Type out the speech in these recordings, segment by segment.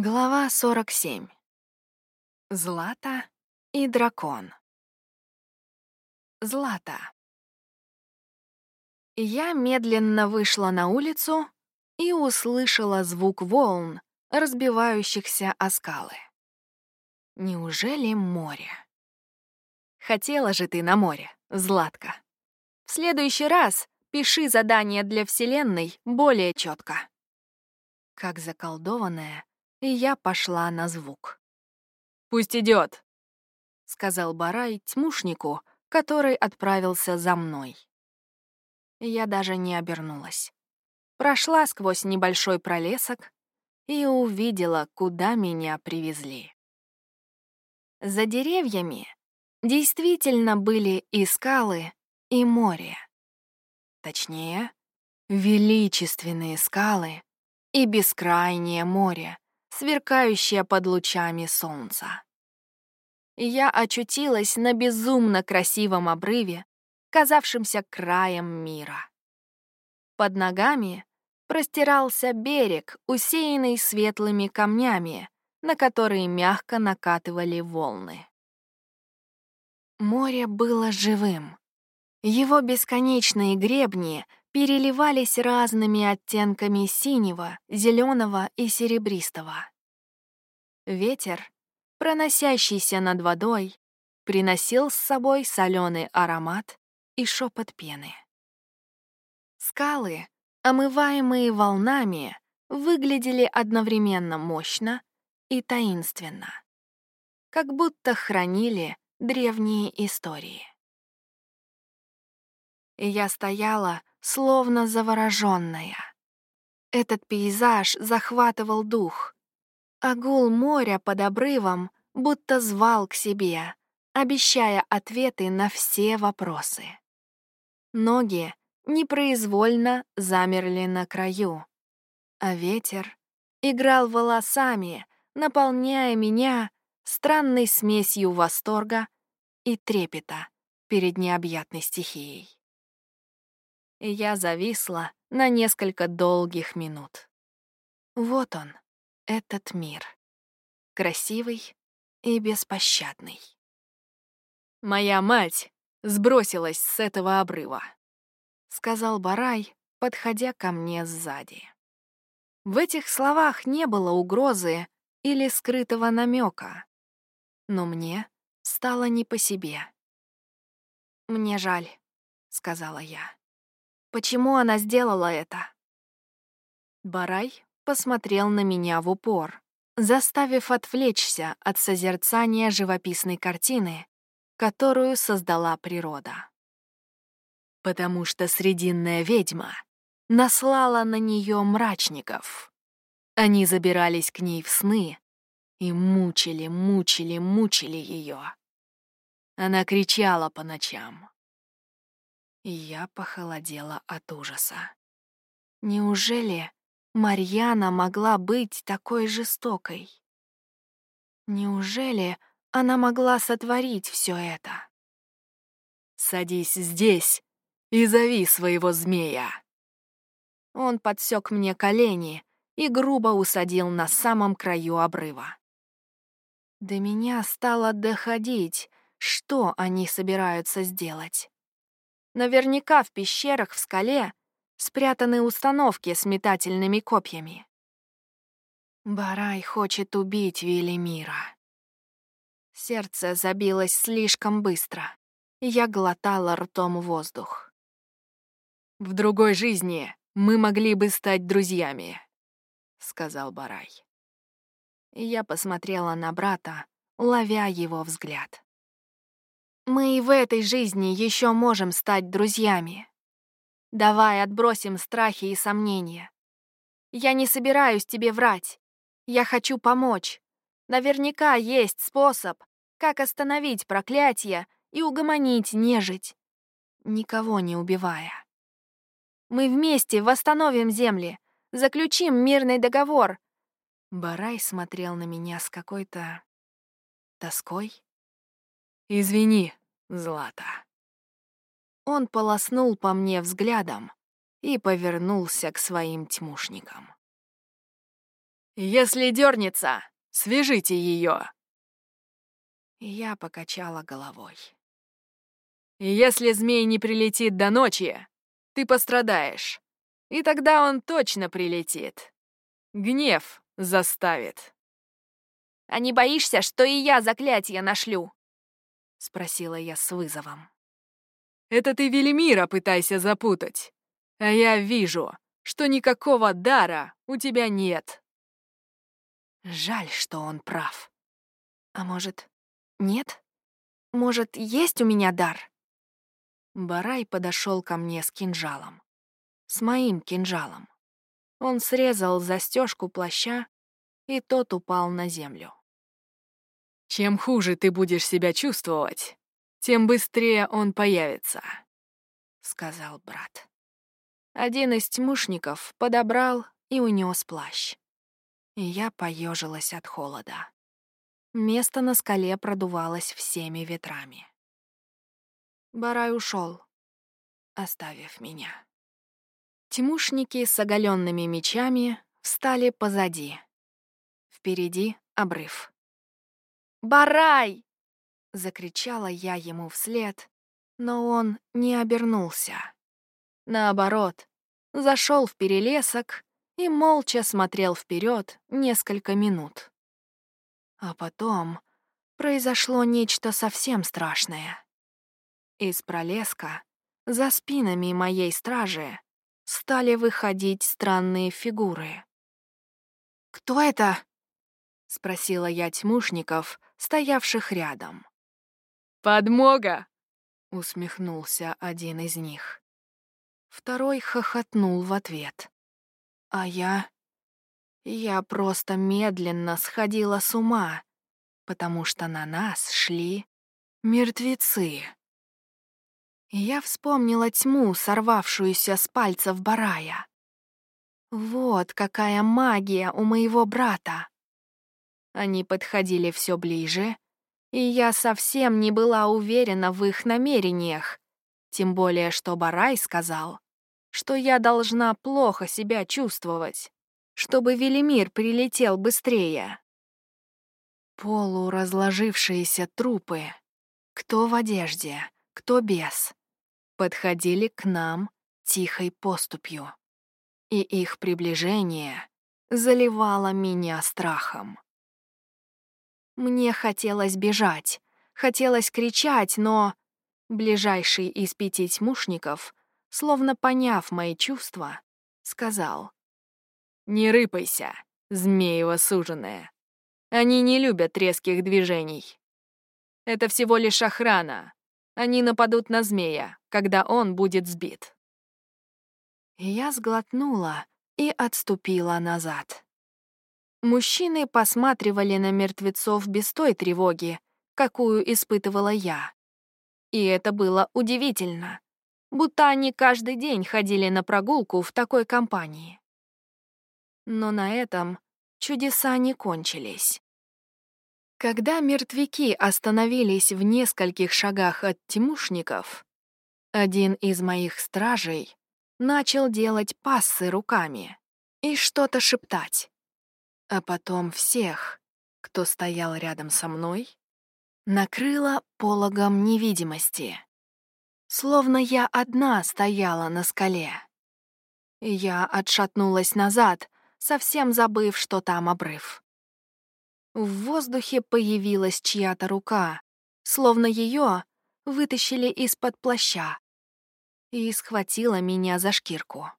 Глава 47. Злата и дракон. Злата. Я медленно вышла на улицу и услышала звук волн, разбивающихся о скалы. Неужели море? Хотела же ты на море, Златка. В следующий раз пиши задание для Вселенной более четко. Как заколдованная, и я пошла на звук. «Пусть идет, сказал Барай тьмушнику, который отправился за мной. Я даже не обернулась. Прошла сквозь небольшой пролесок и увидела, куда меня привезли. За деревьями действительно были и скалы, и море. Точнее, величественные скалы и бескрайнее море, сверкающая под лучами солнца. Я очутилась на безумно красивом обрыве, казавшемся краем мира. Под ногами простирался берег, усеянный светлыми камнями, на которые мягко накатывали волны. Море было живым. Его бесконечные гребни переливались разными оттенками синего, зеленого и серебристого. Ветер, проносящийся над водой, приносил с собой соленый аромат и шепот пены. Скалы, омываемые волнами, выглядели одновременно мощно и таинственно, как будто хранили древние истории. Я стояла, словно завороженная. Этот пейзаж захватывал дух. А гул моря под обрывом будто звал к себе, обещая ответы на все вопросы. Ноги непроизвольно замерли на краю, а ветер играл волосами, наполняя меня странной смесью восторга и трепета перед необъятной стихией и я зависла на несколько долгих минут. Вот он, этот мир. Красивый и беспощадный. «Моя мать сбросилась с этого обрыва», — сказал Барай, подходя ко мне сзади. В этих словах не было угрозы или скрытого намека, но мне стало не по себе. «Мне жаль», — сказала я. Почему она сделала это? Барай посмотрел на меня в упор, заставив отвлечься от созерцания живописной картины, которую создала природа. Потому что срединная ведьма наслала на нее мрачников. Они забирались к ней в сны и мучили, мучили, мучили ее. Она кричала по ночам, и я похолодела от ужаса. Неужели Марьяна могла быть такой жестокой? Неужели она могла сотворить все это? «Садись здесь и зови своего змея!» Он подсек мне колени и грубо усадил на самом краю обрыва. До меня стало доходить, что они собираются сделать. Наверняка в пещерах в скале спрятаны установки с метательными копьями. Барай хочет убить Велимира. Сердце забилось слишком быстро, я глотала ртом воздух. «В другой жизни мы могли бы стать друзьями», — сказал Барай. я посмотрела на брата, ловя его взгляд. Мы и в этой жизни еще можем стать друзьями. Давай отбросим страхи и сомнения. Я не собираюсь тебе врать. Я хочу помочь. Наверняка есть способ, как остановить проклятие и угомонить нежить, никого не убивая. Мы вместе восстановим земли, заключим мирный договор. Барай смотрел на меня с какой-то тоской. «Извини, Злата». Он полоснул по мне взглядом и повернулся к своим тьмушникам. «Если дернется, свяжите ее!» Я покачала головой. «Если змей не прилетит до ночи, ты пострадаешь, и тогда он точно прилетит. Гнев заставит». «А не боишься, что и я заклятие нашлю?» — спросила я с вызовом. «Это ты Велимира пытайся запутать, а я вижу, что никакого дара у тебя нет». Жаль, что он прав. А может, нет? Может, есть у меня дар? Барай подошел ко мне с кинжалом. С моим кинжалом. Он срезал застежку плаща, и тот упал на землю. Чем хуже ты будешь себя чувствовать, тем быстрее он появится, сказал брат. Один из тьмушников подобрал и унес плащ и я поежилась от холода. Место на скале продувалось всеми ветрами. Барай ушел, оставив меня. Тимушники с оголенными мечами встали позади. Впереди обрыв. «Барай!» — закричала я ему вслед, но он не обернулся. Наоборот, зашел в перелесок и молча смотрел вперед несколько минут. А потом произошло нечто совсем страшное. Из пролеска, за спинами моей стражи, стали выходить странные фигуры. «Кто это?» — спросила я тьмушников, стоявших рядом. «Подмога!» — усмехнулся один из них. Второй хохотнул в ответ. А я... Я просто медленно сходила с ума, потому что на нас шли мертвецы. Я вспомнила тьму, сорвавшуюся с пальцев Барая. Вот какая магия у моего брата. Они подходили все ближе, и я совсем не была уверена в их намерениях, тем более что Барай сказал, что я должна плохо себя чувствовать, чтобы Велимир прилетел быстрее. Полуразложившиеся трупы, кто в одежде, кто без, подходили к нам тихой поступью, и их приближение заливало меня страхом. Мне хотелось бежать, хотелось кричать, но ближайший из пяти тьмушников словно поняв мои чувства, сказал. «Не рыпайся, змеево суженая. Они не любят резких движений. Это всего лишь охрана. Они нападут на змея, когда он будет сбит». Я сглотнула и отступила назад. Мужчины посматривали на мертвецов без той тревоги, какую испытывала я. И это было удивительно будто они каждый день ходили на прогулку в такой компании. Но на этом чудеса не кончились. Когда мертвяки остановились в нескольких шагах от тимушников, один из моих стражей начал делать пассы руками и что-то шептать. А потом всех, кто стоял рядом со мной, накрыло пологом невидимости словно я одна стояла на скале. Я отшатнулась назад, совсем забыв, что там обрыв. В воздухе появилась чья-то рука, словно ее вытащили из-под плаща и схватила меня за шкирку.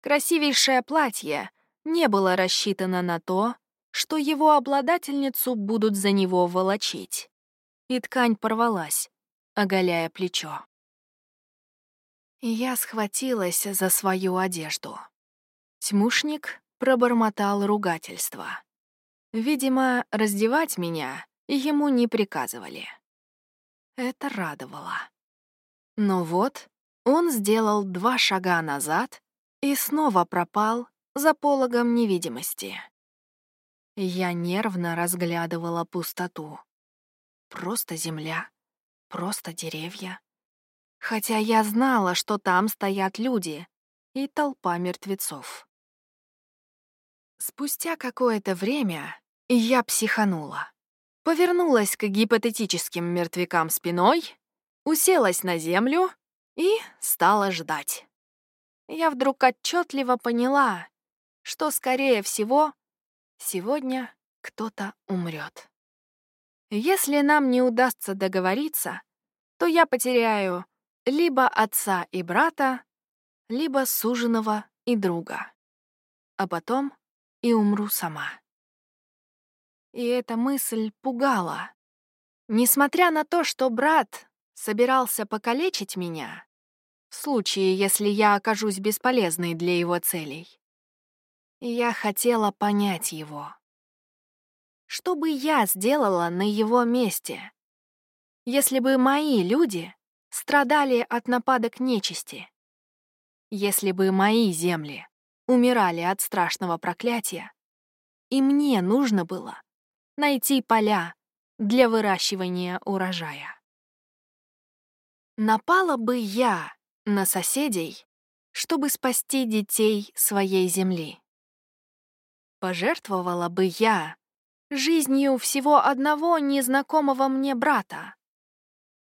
Красивейшее платье не было рассчитано на то, что его обладательницу будут за него волочить. И ткань порвалась, оголяя плечо. Я схватилась за свою одежду. Тьмушник пробормотал ругательство. Видимо, раздевать меня ему не приказывали. Это радовало. Но вот он сделал два шага назад и снова пропал за пологом невидимости. Я нервно разглядывала пустоту. Просто земля, просто деревья, хотя я знала, что там стоят люди и толпа мертвецов. Спустя какое-то время я психанула. Повернулась к гипотетическим мертвякам спиной, уселась на землю и стала ждать. Я вдруг отчетливо поняла, что, скорее всего, сегодня кто-то умрет. Если нам не удастся договориться, то я потеряю либо отца и брата, либо суженого и друга. А потом и умру сама. И эта мысль пугала. Несмотря на то, что брат собирался покалечить меня, в случае, если я окажусь бесполезной для его целей, я хотела понять его. Что бы я сделала на его месте, если бы мои люди страдали от нападок нечисти? Если бы мои земли умирали от страшного проклятия, и мне нужно было найти поля для выращивания урожая. Напала бы я на соседей, чтобы спасти детей своей земли. Пожертвовала бы я жизнью всего одного незнакомого мне брата,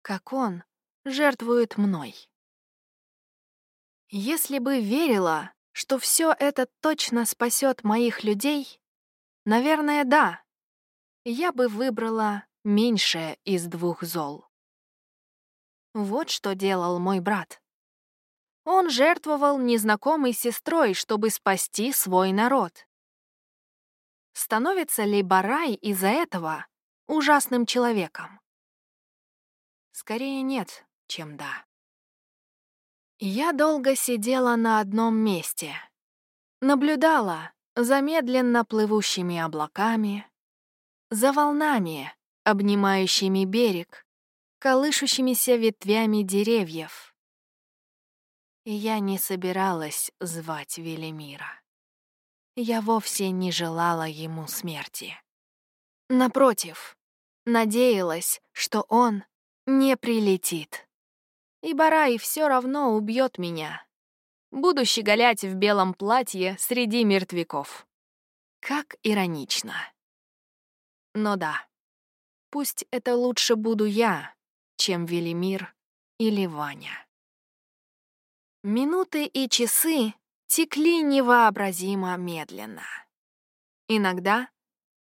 как он жертвует мной. Если бы верила, что все это точно спасет моих людей, наверное, да, я бы выбрала меньшее из двух зол. Вот что делал мой брат. Он жертвовал незнакомой сестрой, чтобы спасти свой народ. Становится ли Барай из-за этого ужасным человеком? Скорее нет, чем да. Я долго сидела на одном месте. Наблюдала за медленно плывущими облаками, за волнами, обнимающими берег, колышущимися ветвями деревьев. И я не собиралась звать Велимира я вовсе не желала ему смерти. Напротив, надеялась, что он не прилетит. И Барай все равно убьет меня. Буду щеголять в белом платье среди мертвяков. Как иронично. Но да, пусть это лучше буду я, чем Велимир или Ваня. Минуты и часы текли невообразимо медленно. Иногда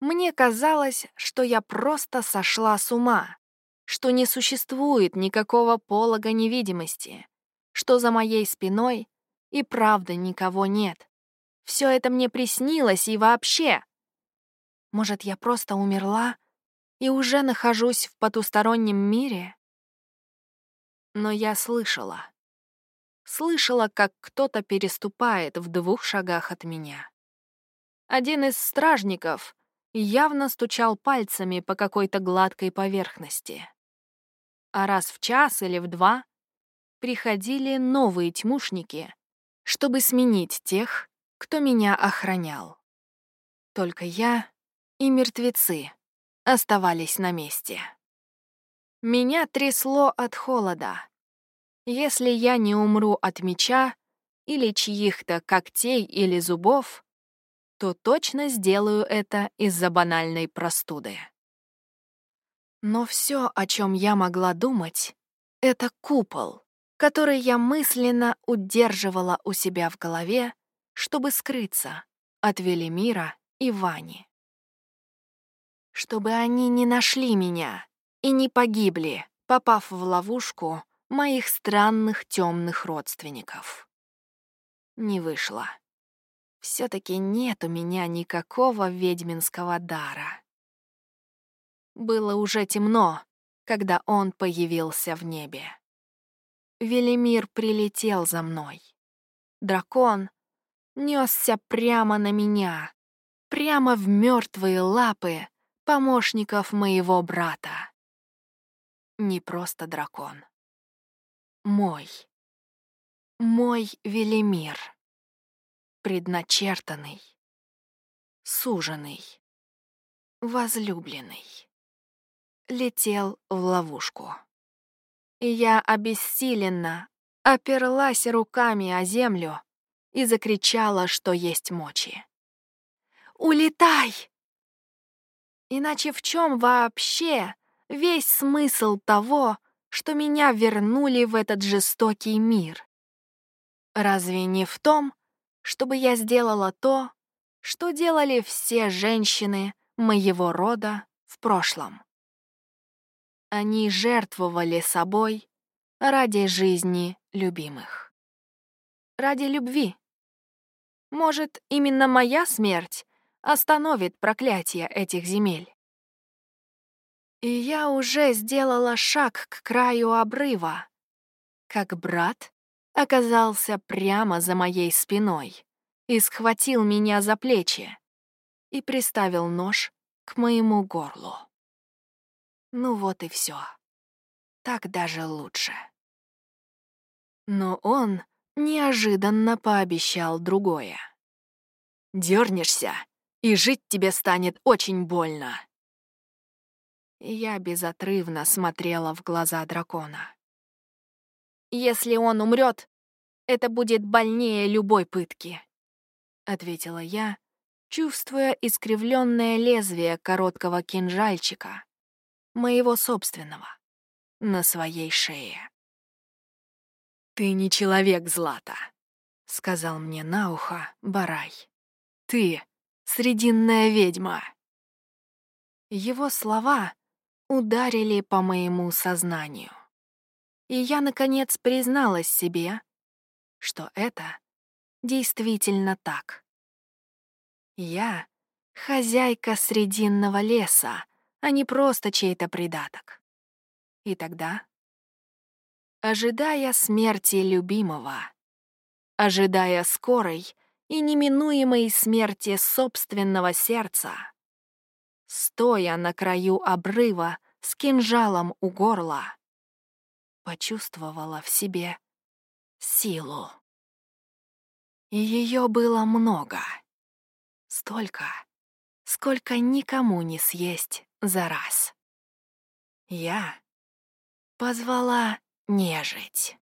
мне казалось, что я просто сошла с ума, что не существует никакого полога невидимости, что за моей спиной и правда никого нет. Все это мне приснилось и вообще. Может, я просто умерла и уже нахожусь в потустороннем мире? Но я слышала слышала, как кто-то переступает в двух шагах от меня. Один из стражников явно стучал пальцами по какой-то гладкой поверхности. А раз в час или в два приходили новые тьмушники, чтобы сменить тех, кто меня охранял. Только я и мертвецы оставались на месте. Меня трясло от холода, если я не умру от меча или чьих-то когтей или зубов, то точно сделаю это из-за банальной простуды. Но все, о чем я могла думать, — это купол, который я мысленно удерживала у себя в голове, чтобы скрыться от Велимира и Вани. Чтобы они не нашли меня и не погибли, попав в ловушку, моих странных темных родственников. Не вышло. Все-таки нет у меня никакого ведьминского дара. Было уже темно, когда он появился в небе. Велимир прилетел за мной. Дракон несся прямо на меня, прямо в мертвые лапы помощников моего брата. Не просто дракон. Мой. Мой Велимир. Предначертанный. Суженный. Возлюбленный. Летел в ловушку. И я обессиленно оперлась руками о землю и закричала, что есть мочи. улетай! Иначе в чем вообще весь смысл того, что меня вернули в этот жестокий мир? Разве не в том, чтобы я сделала то, что делали все женщины моего рода в прошлом? Они жертвовали собой ради жизни любимых. Ради любви. Может, именно моя смерть остановит проклятие этих земель. И я уже сделала шаг к краю обрыва, как брат оказался прямо за моей спиной и схватил меня за плечи и приставил нож к моему горлу. Ну вот и все. Так даже лучше. Но он неожиданно пообещал другое. Дернешься, и жить тебе станет очень больно. Я безотрывно смотрела в глаза дракона. «Если он умрет, это будет больнее любой пытки», — ответила я, чувствуя искривленное лезвие короткого кинжальчика, моего собственного, на своей шее. «Ты не человек, Злата», — сказал мне на ухо Барай. «Ты — срединная ведьма». Его слова ударили по моему сознанию. И я, наконец, призналась себе, что это действительно так. Я — хозяйка срединного леса, а не просто чей-то придаток. И тогда ожидая смерти любимого, ожидая скорой и неминуемой смерти собственного сердца, стоя на краю обрыва с кинжалом у горла, почувствовала в себе силу. И ее было много. Столько, сколько никому не съесть за раз. Я позвала нежить.